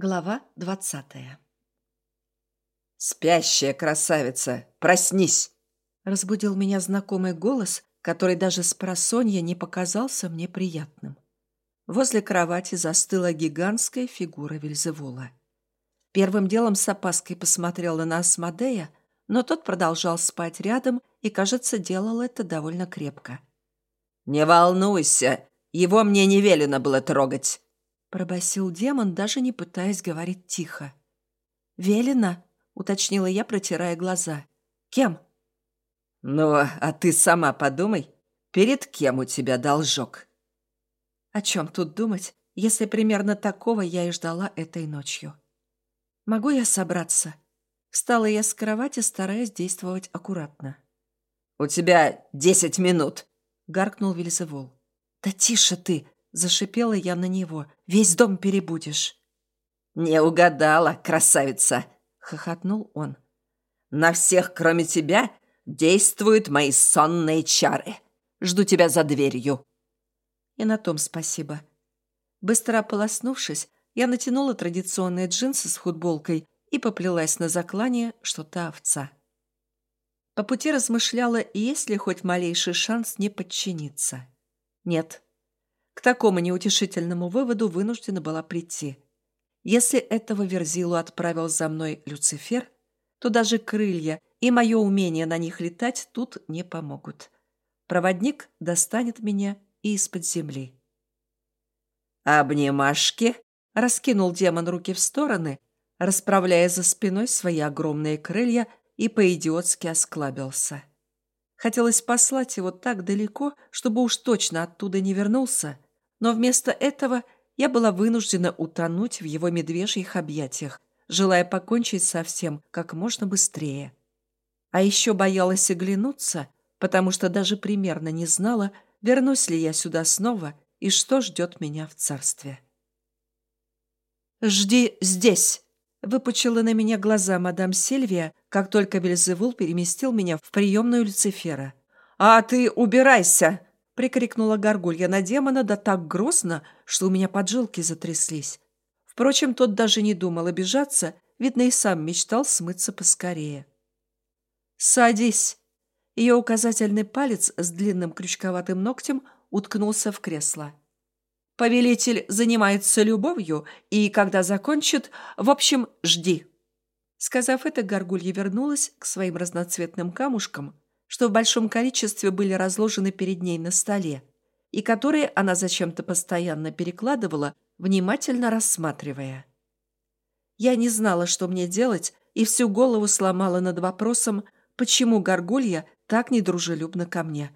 Глава двадцатая «Спящая красавица, проснись!» Разбудил меня знакомый голос, который даже с просонья не показался мне приятным. Возле кровати застыла гигантская фигура Вельзевула. Первым делом с опаской посмотрела на Асмодея, но тот продолжал спать рядом и, кажется, делал это довольно крепко. «Не волнуйся, его мне не велено было трогать!» Пробасил демон, даже не пытаясь говорить тихо. «Велено?» — уточнила я, протирая глаза. «Кем?» «Ну, а ты сама подумай, перед кем у тебя должок?» О чем тут думать, если примерно такого я и ждала этой ночью? «Могу я собраться?» Встала я с кровати, стараясь действовать аккуратно. «У тебя десять минут!» — гаркнул Вельзевул. «Да тише ты!» Зашипела я на него. «Весь дом перебудешь». «Не угадала, красавица!» — хохотнул он. «На всех, кроме тебя, действуют мои сонные чары. Жду тебя за дверью». И на том спасибо. Быстро ополоснувшись, я натянула традиционные джинсы с футболкой и поплелась на заклание, что та овца. По пути размышляла, есть ли хоть малейший шанс не подчиниться. Нет, к такому неутешительному выводу вынуждена была прийти. Если этого Верзилу отправил за мной Люцифер, то даже крылья и мое умение на них летать тут не помогут. Проводник достанет меня и из-под земли. «Обнимашки!» — раскинул демон руки в стороны, расправляя за спиной свои огромные крылья и по-идиотски осклабился. Хотелось послать его так далеко, чтобы уж точно оттуда не вернулся, но вместо этого я была вынуждена утонуть в его медвежьих объятиях, желая покончить со всем как можно быстрее. А еще боялась оглянуться, потому что даже примерно не знала, вернусь ли я сюда снова и что ждет меня в царстве. «Жди здесь!» — выпучила на меня глаза мадам Сильвия, как только Бельзевул переместил меня в приемную Люцифера. «А ты убирайся!» Прикрикнула горгулья на демона да так грозно, что у меня поджилки затряслись. Впрочем, тот даже не думал обижаться, видно, и сам мечтал смыться поскорее. «Садись!» Ее указательный палец с длинным крючковатым ногтем уткнулся в кресло. «Повелитель занимается любовью, и когда закончит, в общем, жди!» Сказав это, горгулья вернулась к своим разноцветным камушкам, что в большом количестве были разложены перед ней на столе, и которые она зачем-то постоянно перекладывала, внимательно рассматривая. Я не знала, что мне делать, и всю голову сломала над вопросом, почему горгулья так недружелюбна ко мне.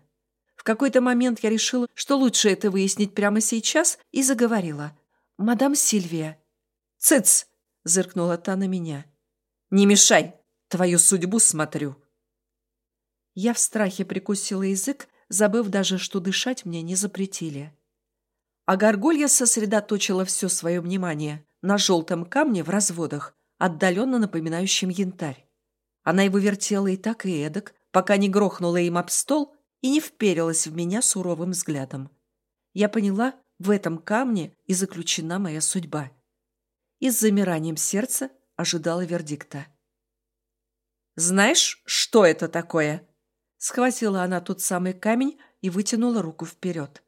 В какой-то момент я решила, что лучше это выяснить прямо сейчас, и заговорила. «Мадам Сильвия». «Цыц!» — зыркнула та на меня. «Не мешай! Твою судьбу смотрю!» Я в страхе прикусила язык, забыв даже, что дышать мне не запретили. А горгулья сосредоточила все свое внимание на желтом камне в разводах, отдаленно напоминающем янтарь. Она его вертела и так, и эдак, пока не грохнула им об стол и не вперилась в меня суровым взглядом. Я поняла, в этом камне и заключена моя судьба. И с замиранием сердца ожидала вердикта. «Знаешь, что это такое?» Схватила она тот самый камень и вытянула руку вперед.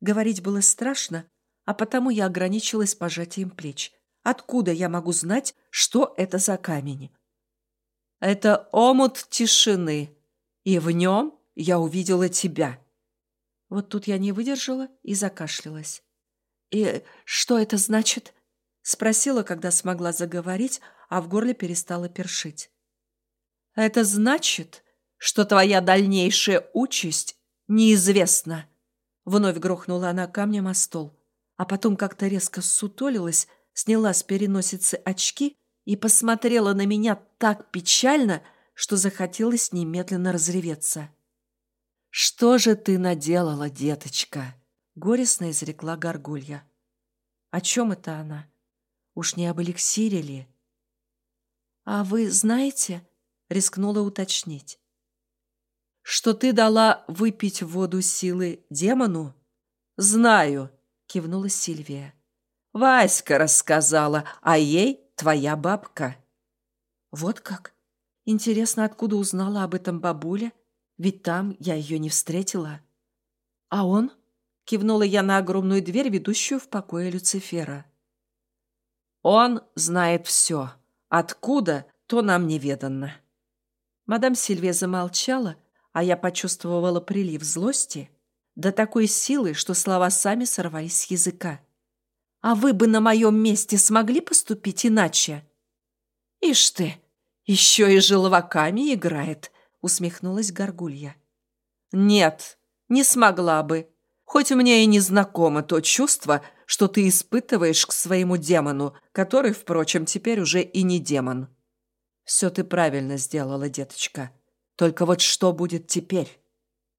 Говорить было страшно, а потому я ограничилась пожатием плеч. Откуда я могу знать, что это за камень? Это омут тишины, и в нем я увидела тебя. Вот тут я не выдержала и закашлялась. «И что это значит?» Спросила, когда смогла заговорить, а в горле перестала першить. «Это значит, что твоя дальнейшая участь неизвестна. Вновь грохнула она камнем о стол, а потом как-то резко ссутолилась, сняла с переносицы очки и посмотрела на меня так печально, что захотелось немедленно разреветься. «Что же ты наделала, деточка?» — горестно изрекла горгулья. «О чем это она? Уж не об эликсире ли?» «А вы знаете?» — рискнула уточнить что ты дала выпить воду силы демону?» «Знаю», — кивнула Сильвия. Васька рассказала, а ей твоя бабка». «Вот как? Интересно, откуда узнала об этом бабуля? Ведь там я ее не встретила». «А он?» — кивнула я на огромную дверь, ведущую в покое Люцифера. «Он знает все. Откуда, то нам неведанно». Мадам Сильвия замолчала, а я почувствовала прилив злости до такой силы, что слова сами сорвались с языка. «А вы бы на моем месте смогли поступить иначе?» «Ишь ты, еще и желваками играет», — усмехнулась Горгулья. «Нет, не смогла бы. Хоть мне и не знакомо то чувство, что ты испытываешь к своему демону, который, впрочем, теперь уже и не демон». «Все ты правильно сделала, деточка. Только вот что будет теперь?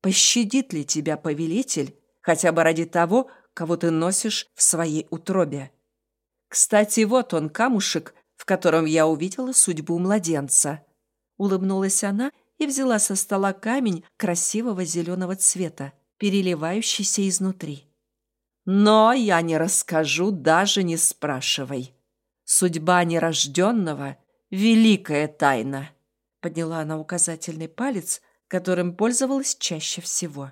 Пощадит ли тебя повелитель хотя бы ради того, кого ты носишь в своей утробе? Кстати, вот он, камушек, в котором я увидела судьбу младенца». Улыбнулась она и взяла со стола камень красивого зеленого цвета, переливающийся изнутри. «Но я не расскажу, даже не спрашивай. Судьба нерожденного великая тайна!» Подняла она указательный палец, которым пользовалась чаще всего.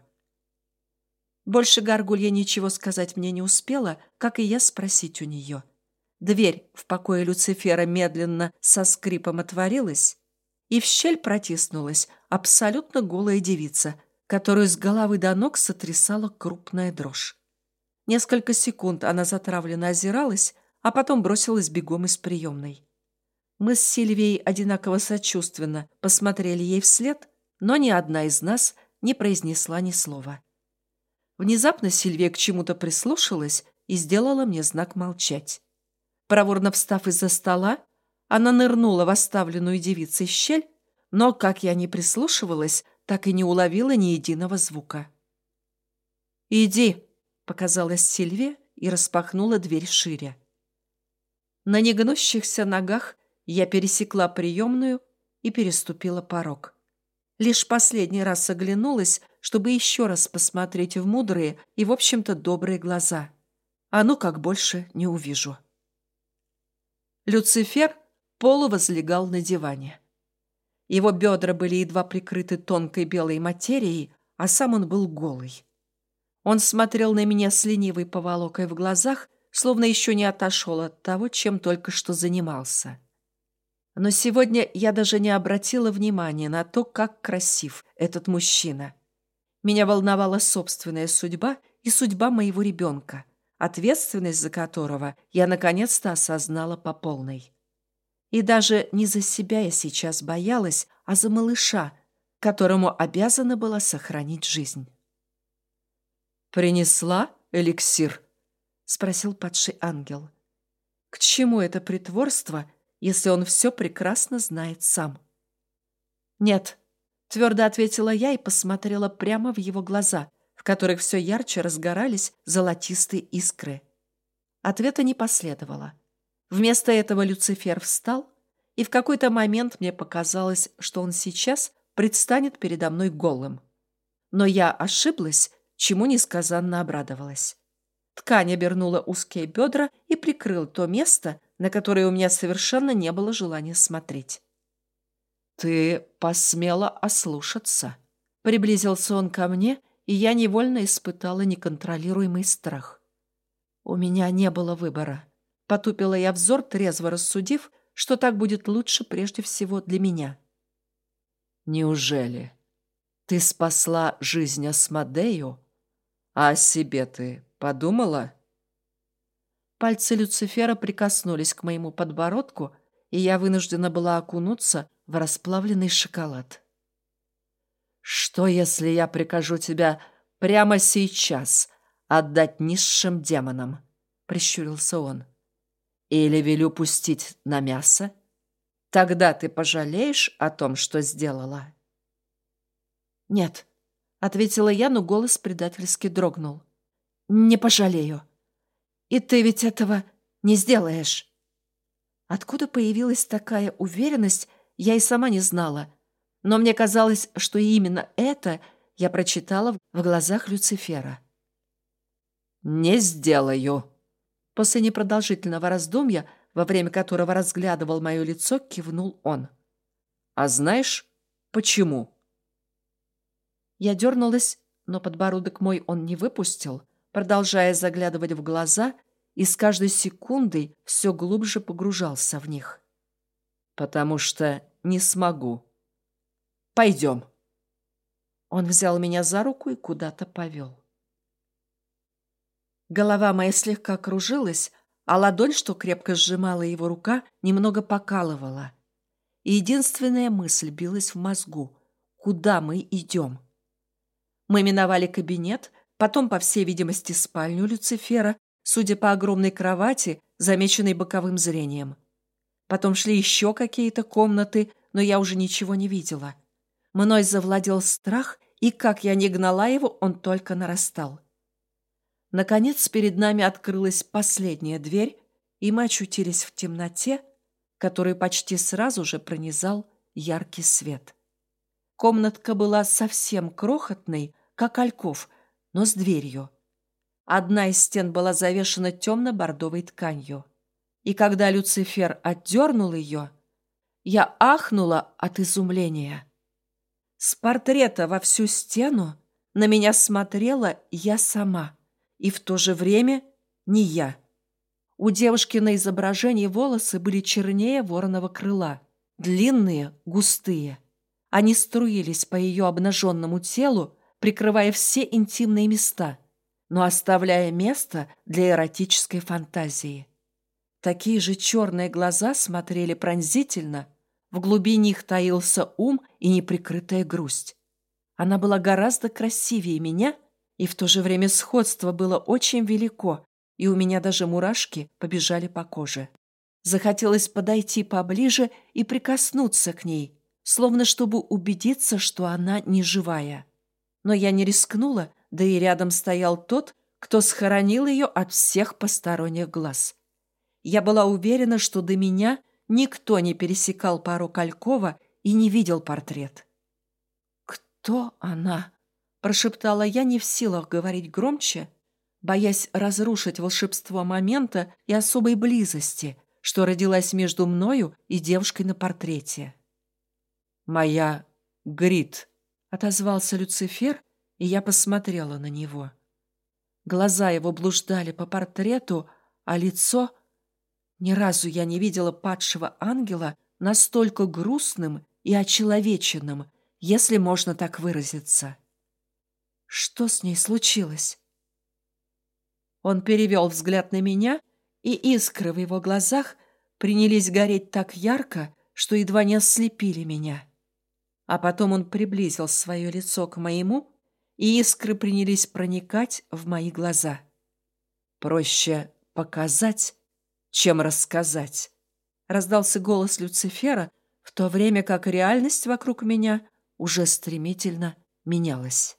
Больше горгулья ничего сказать мне не успела, как и я спросить у нее. Дверь в покое Люцифера медленно со скрипом отворилась, и в щель протиснулась абсолютно голая девица, которую с головы до ног сотрясала крупная дрожь. Несколько секунд она затравленно озиралась, а потом бросилась бегом из приемной. Мы с Сильвией одинаково сочувственно посмотрели ей вслед, но ни одна из нас не произнесла ни слова. Внезапно Сильвия к чему-то прислушалась и сделала мне знак молчать. Проворно встав из-за стола, она нырнула в оставленную девицей щель, но, как я не прислушивалась, так и не уловила ни единого звука. «Иди», — показалась Сильвия и распахнула дверь шире. На негнущихся ногах я пересекла приемную и переступила порог. Лишь последний раз оглянулась, чтобы еще раз посмотреть в мудрые и, в общем-то, добрые глаза. А ну как больше не увижу. Люцифер полувозлегал на диване. Его бедра были едва прикрыты тонкой белой материей, а сам он был голый. Он смотрел на меня с ленивой поволокой в глазах, словно еще не отошел от того, чем только что занимался. Но сегодня я даже не обратила внимания на то, как красив этот мужчина. Меня волновала собственная судьба и судьба моего ребенка, ответственность за которого я наконец-то осознала по полной. И даже не за себя я сейчас боялась, а за малыша, которому обязана была сохранить жизнь. «Принесла эликсир?» — спросил падший ангел. «К чему это притворство, если он все прекрасно знает сам. «Нет», — твердо ответила я и посмотрела прямо в его глаза, в которых все ярче разгорались золотистые искры. Ответа не последовало. Вместо этого Люцифер встал, и в какой-то момент мне показалось, что он сейчас предстанет передо мной голым. Но я ошиблась, чему несказанно обрадовалась. Ткань обернула узкие бедра и прикрыл то место, на которое у меня совершенно не было желания смотреть. «Ты посмела ослушаться», — приблизился он ко мне, и я невольно испытала неконтролируемый страх. У меня не было выбора. Потупила я взор, трезво рассудив, что так будет лучше прежде всего для меня. «Неужели ты спасла жизнь Асмодею, а о себе ты подумала?» Пальцы Люцифера прикоснулись к моему подбородку, и я вынуждена была окунуться в расплавленный шоколад. «Что, если я прикажу тебя прямо сейчас отдать низшим демонам?» — прищурился он. «Или велю пустить на мясо? Тогда ты пожалеешь о том, что сделала?» «Нет», — ответила я, но голос предательски дрогнул. «Не пожалею». И ты ведь этого не сделаешь. Откуда появилась такая уверенность, я и сама не знала. Но мне казалось, что именно это я прочитала в глазах Люцифера. «Не сделаю», После непродолжительного раздумья, во время которого разглядывал мое лицо, кивнул он. «А знаешь, почему?» Я дернулась, но подбородок мой он не выпустил, продолжая заглядывать в глаза и с каждой секундой все глубже погружался в них. «Потому что не смогу. Пойдем». Он взял меня за руку и куда-то повел. Голова моя слегка кружилась, а ладонь, что крепко сжимала его рука, немного покалывала. И единственная мысль билась в мозгу — куда мы идем? Мы миновали кабинет, потом, по всей видимости, спальню Люцифера, судя по огромной кровати, замеченной боковым зрением. Потом шли еще какие-то комнаты, но я уже ничего не видела. Мной завладел страх, и как я не гнала его, он только нарастал. Наконец, перед нами открылась последняя дверь, и мы очутились в темноте, которую почти сразу же пронизал яркий свет. Комнатка была совсем крохотной, как альков, но с дверью. Одна из стен была завешена темно-бордовой тканью. И когда Люцифер отдернул ее, я ахнула от изумления. С портрета во всю стену на меня смотрела я сама, и в то же время не я. У девушки на изображении волосы были чернее вороного крыла, длинные, густые. Они струились по ее обнаженному телу, прикрывая все интимные места, но оставляя место для эротической фантазии. Такие же черные глаза смотрели пронзительно, в глубине их таился ум и неприкрытая грусть. Она была гораздо красивее меня, и в то же время сходство было очень велико, и у меня даже мурашки побежали по коже. Захотелось подойти поближе и прикоснуться к ней, словно чтобы убедиться, что она не живая. Но я не рискнула, да и рядом стоял тот, кто схоронил ее от всех посторонних глаз. Я была уверена, что до меня Никто не пересекал пару Калькова и не видел портрет. «Кто она?» – прошептала я, не в силах говорить громче, боясь разрушить волшебство момента и особой близости, что родилась между мною и девушкой на портрете. «Моя Грит», — отозвался Люцифер, и я посмотрела на него. Глаза его блуждали по портрету, а лицо ни разу я не видела падшего ангела настолько грустным и очеловеченным, если можно так выразиться. Что с ней случилось? Он перевел взгляд на меня, и искры в его глазах принялись гореть так ярко, что едва не ослепили меня. А потом он приблизил свое лицо к моему, и искры принялись проникать в мои глаза. Проще показать, чем рассказать. Раздался голос Люцифера, в то время как реальность вокруг меня уже стремительно менялась.